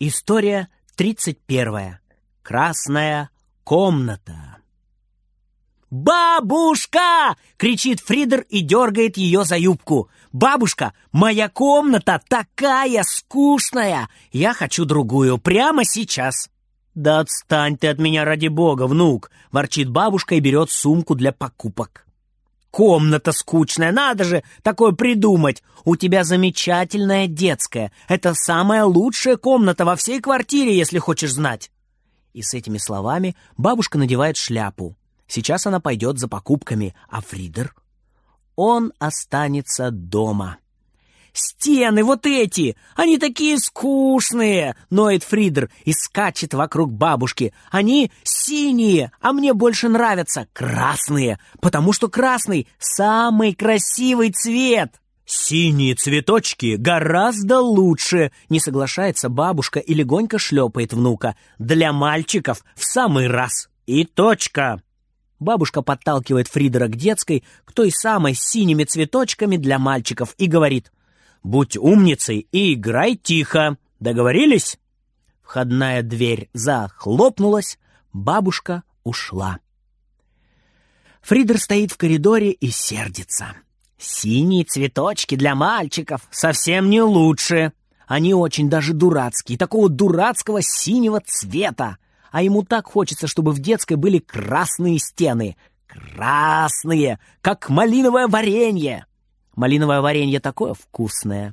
История 31. Красная комната. «Бабушка!» — кричит Фридер и дергает ее за юбку. «Бабушка, моя комната такая скучная! Я хочу другую прямо сейчас!» «Да отстань ты от меня ради бога, внук!» — ворчит бабушка и берет сумку для покупок. Комната скучная, надо же такое придумать. У тебя замечательная детская. Это самая лучшая комната во всей квартире, если хочешь знать. И с этими словами бабушка надевает шляпу. Сейчас она пойдет за покупками, а Фридер? Он останется дома. «Стены вот эти! Они такие скучные!» — ноет Фридер и скачет вокруг бабушки. «Они синие, а мне больше нравятся красные, потому что красный — самый красивый цвет!» «Синие цветочки гораздо лучше!» — не соглашается бабушка и легонько шлепает внука. «Для мальчиков в самый раз!» «И точка!» Бабушка подталкивает Фридера к детской, к той самой с синими цветочками для мальчиков, и говорит — Будь умницей и играй тихо. Договорились?» Входная дверь захлопнулась, бабушка ушла. Фридер стоит в коридоре и сердится. «Синие цветочки для мальчиков совсем не лучше. Они очень даже дурацкие, такого дурацкого синего цвета. А ему так хочется, чтобы в детской были красные стены. Красные, как малиновое варенье. Малиновое варенье такое вкусное.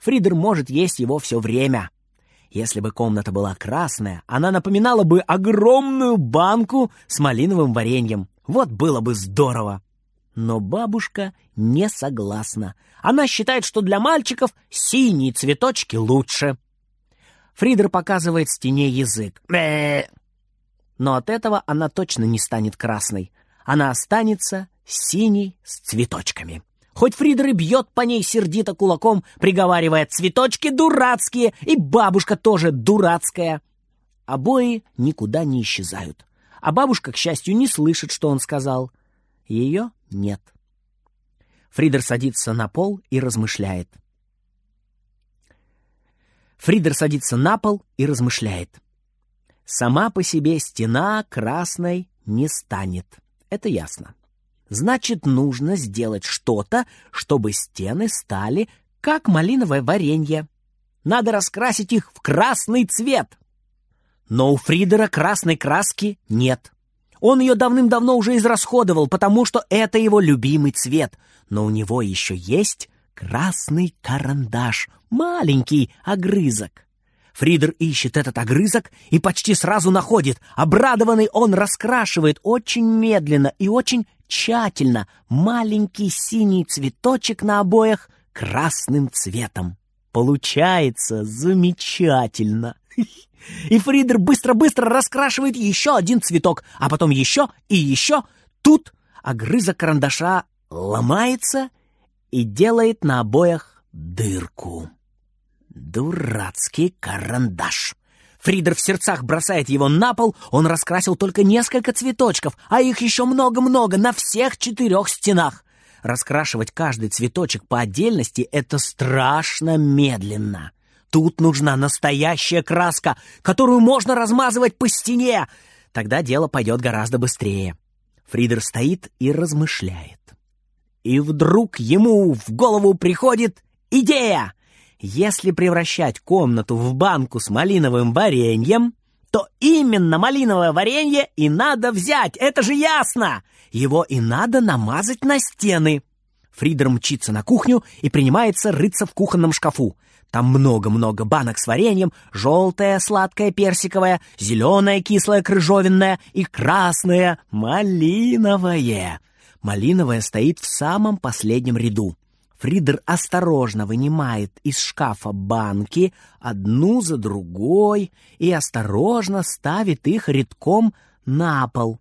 Фридер может есть его все время. Если бы комната была красная, она напоминала бы огромную банку с малиновым вареньем. Вот было бы здорово. Но бабушка не согласна. Она считает, что для мальчиков синие цветочки лучше. Фридер показывает стене язык. Но от этого она точно не станет красной. Она останется синей с цветочками. Хоть Фридер и бьет по ней сердито кулаком, приговаривая «цветочки дурацкие» и бабушка тоже дурацкая. Обои никуда не исчезают. А бабушка, к счастью, не слышит, что он сказал. Ее нет. Фридер садится на пол и размышляет. Фридер садится на пол и размышляет. Сама по себе стена красной не станет. Это ясно. Значит, нужно сделать что-то, чтобы стены стали как малиновое варенье. Надо раскрасить их в красный цвет. Но у Фридера красной краски нет. Он ее давным-давно уже израсходовал, потому что это его любимый цвет. Но у него еще есть красный карандаш, маленький огрызок. Фридер ищет этот огрызок и почти сразу находит. Обрадованный он раскрашивает очень медленно и очень тщательно маленький синий цветочек на обоях красным цветом. Получается замечательно. И Фридер быстро-быстро раскрашивает еще один цветок, а потом еще и еще. Тут огрызок карандаша ломается и делает на обоях дырку. Дурацкий карандаш. Фридер в сердцах бросает его на пол, он раскрасил только несколько цветочков, а их еще много-много на всех четырех стенах. Раскрашивать каждый цветочек по отдельности — это страшно медленно. Тут нужна настоящая краска, которую можно размазывать по стене. Тогда дело пойдет гораздо быстрее. Фридер стоит и размышляет. И вдруг ему в голову приходит идея — если превращать комнату в банку с малиновым вареньем, то именно малиновое варенье и надо взять, это же ясно! Его и надо намазать на стены. Фридер мчится на кухню и принимается рыться в кухонном шкафу. Там много-много банок с вареньем, желтое сладкое персиковое, зеленое кислое крыжовенное и красное малиновое. Малиновое стоит в самом последнем ряду. Фридер осторожно вынимает из шкафа банки одну за другой и осторожно ставит их редком на пол.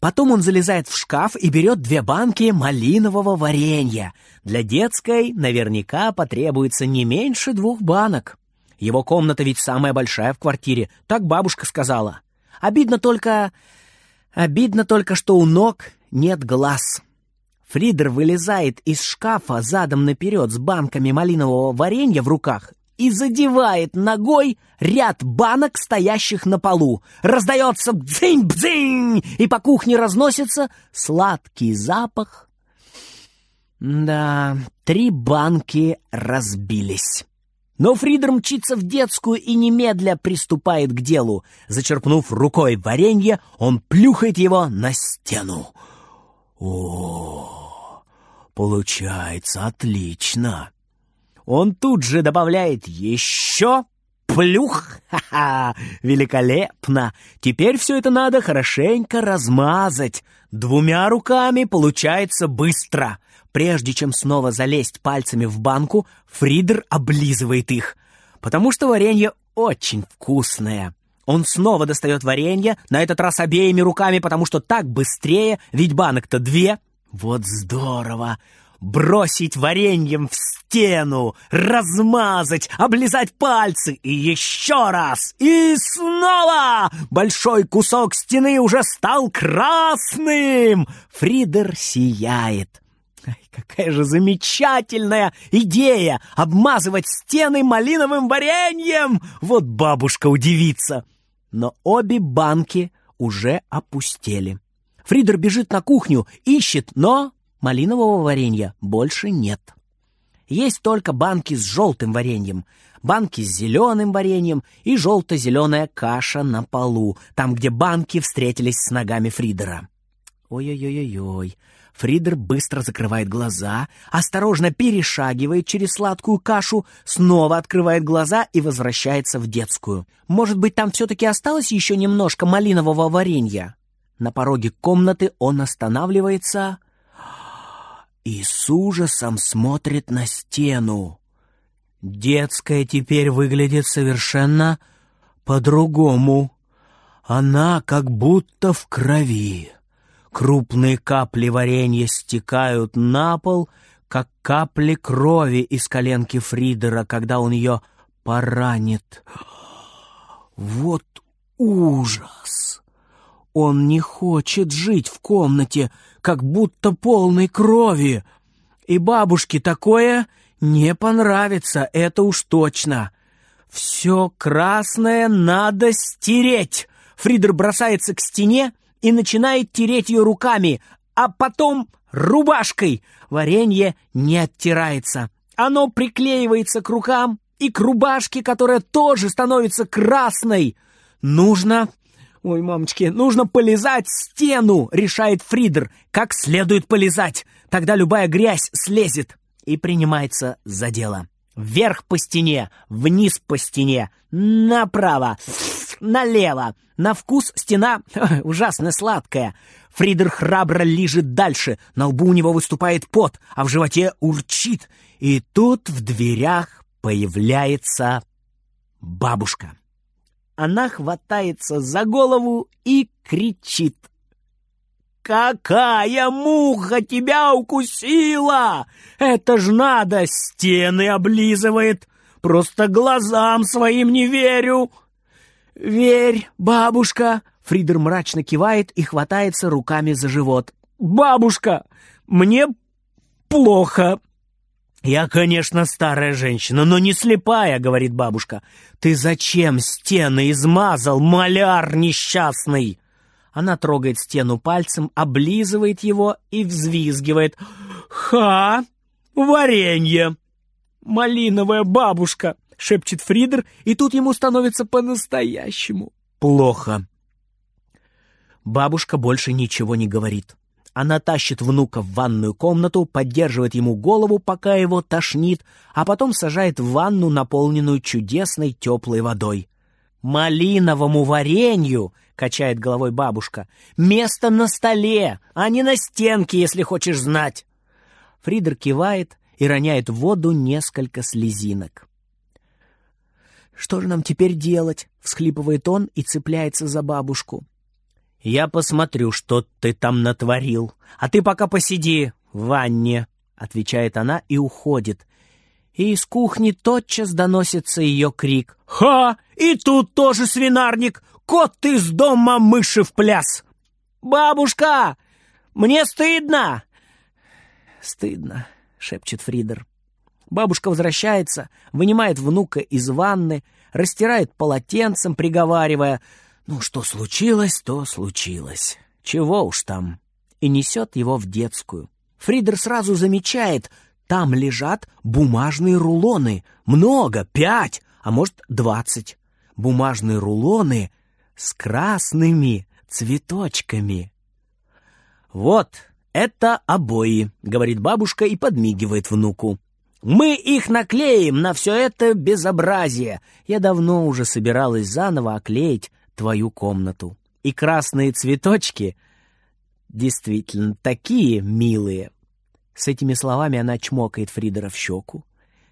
Потом он залезает в шкаф и берет две банки малинового варенья. Для детской наверняка потребуется не меньше двух банок. Его комната ведь самая большая в квартире, так бабушка сказала. Обидно только... Обидно только, что у ног нет глаз. Фридер вылезает из шкафа задом наперед с банками малинового варенья в руках и задевает ногой ряд банок, стоящих на полу. Раздается бдзинь-бдзинь, и по кухне разносится сладкий запах. Да, три банки разбились. Но Фридер мчится в детскую и немедля приступает к делу. Зачерпнув рукой варенье, он плюхает его на стену. О, получается отлично. Он тут же добавляет еще плюх. Ха-ха, великолепно. Теперь все это надо хорошенько размазать. Двумя руками получается быстро. Прежде чем снова залезть пальцами в банку, Фридер облизывает их, потому что варенье очень вкусное. Он снова достает варенье, на этот раз обеими руками, потому что так быстрее, ведь банок-то две. Вот здорово! Бросить вареньем в стену, размазать, облизать пальцы и еще раз. И снова большой кусок стены уже стал красным. Фридер сияет. Ай, какая же замечательная идея обмазывать стены малиновым вареньем! Вот бабушка удивится. Но обе банки уже опустели. Фридер бежит на кухню, ищет, но малинового варенья больше нет. Есть только банки с желтым вареньем, банки с зеленым вареньем и желто-зеленая каша на полу, там, где банки встретились с ногами Фридера. Ой-ой-ой-ой, Фридер быстро закрывает глаза, осторожно перешагивает через сладкую кашу, снова открывает глаза и возвращается в детскую. Может быть, там все-таки осталось еще немножко малинового варенья? На пороге комнаты он останавливается и с ужасом смотрит на стену. Детская теперь выглядит совершенно по-другому. Она как будто в крови. Крупные капли варенья стекают на пол, как капли крови из коленки Фридера, когда он ее поранит. Вот ужас! Он не хочет жить в комнате, как будто полной крови. И бабушке такое не понравится, это уж точно. Все красное надо стереть. Фридер бросается к стене, и начинает тереть ее руками, а потом рубашкой. Варенье не оттирается. Оно приклеивается к рукам и к рубашке, которая тоже становится красной. Нужно... Ой, мамочки, нужно полезать стену, решает Фридер. Как следует полезать. Тогда любая грязь слезет. И принимается за дело. Вверх по стене, вниз по стене, направо, налево. На вкус стена ужасно сладкая. Фридер храбро лежит дальше, на лбу у него выступает пот, а в животе урчит. И тут в дверях появляется бабушка. Она хватается за голову и кричит. «Какая муха тебя укусила! Это ж надо, стены облизывает! Просто глазам своим не верю!» «Верь, бабушка!» Фридер мрачно кивает и хватается руками за живот. «Бабушка, мне плохо!» «Я, конечно, старая женщина, но не слепая», — говорит бабушка. «Ты зачем стены измазал, маляр несчастный?» Она трогает стену пальцем, облизывает его и взвизгивает. «Ха! Варенье! Малиновая бабушка!» — шепчет Фридер, и тут ему становится по-настоящему плохо. Бабушка больше ничего не говорит. Она тащит внука в ванную комнату, поддерживает ему голову, пока его тошнит, а потом сажает в ванну, наполненную чудесной теплой водой. «Малиновому варенью!» — качает головой бабушка. «Место на столе, а не на стенке, если хочешь знать!» Фридер кивает и роняет в воду несколько слезинок. «Что же нам теперь делать?» — всхлипывает он и цепляется за бабушку. «Я посмотрю, что ты там натворил, а ты пока посиди в ванне», — отвечает она и уходит. И из кухни тотчас доносится ее крик. «Ха! И тут тоже свинарник! Кот из дома мыши в пляс!» «Бабушка! Мне стыдно!» «Стыдно», — шепчет Фридер. Бабушка возвращается, вынимает внука из ванны, растирает полотенцем, приговаривая «Ну, что случилось, то случилось. Чего уж там». И несет его в детскую. Фридер сразу замечает, там лежат бумажные рулоны. Много, пять, а может, двадцать. Бумажные рулоны с красными цветочками. «Вот, это обои», — говорит бабушка и подмигивает внуку. Мы их наклеим на все это безобразие. Я давно уже собиралась заново оклеить твою комнату. И красные цветочки действительно такие милые. С этими словами она чмокает Фридера в щеку.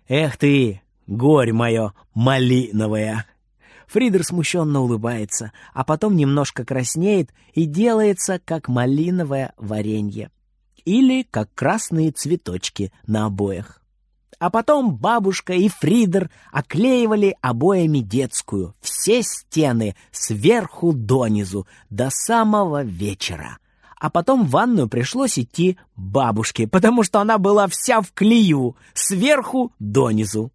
«Эх ты, горь мое малиновая!» Фридер смущенно улыбается, а потом немножко краснеет и делается, как малиновое варенье. Или как красные цветочки на обоях. А потом бабушка и Фридер оклеивали обоями детскую, все стены, сверху донизу, до самого вечера. А потом в ванную пришлось идти бабушке, потому что она была вся в клею, сверху донизу.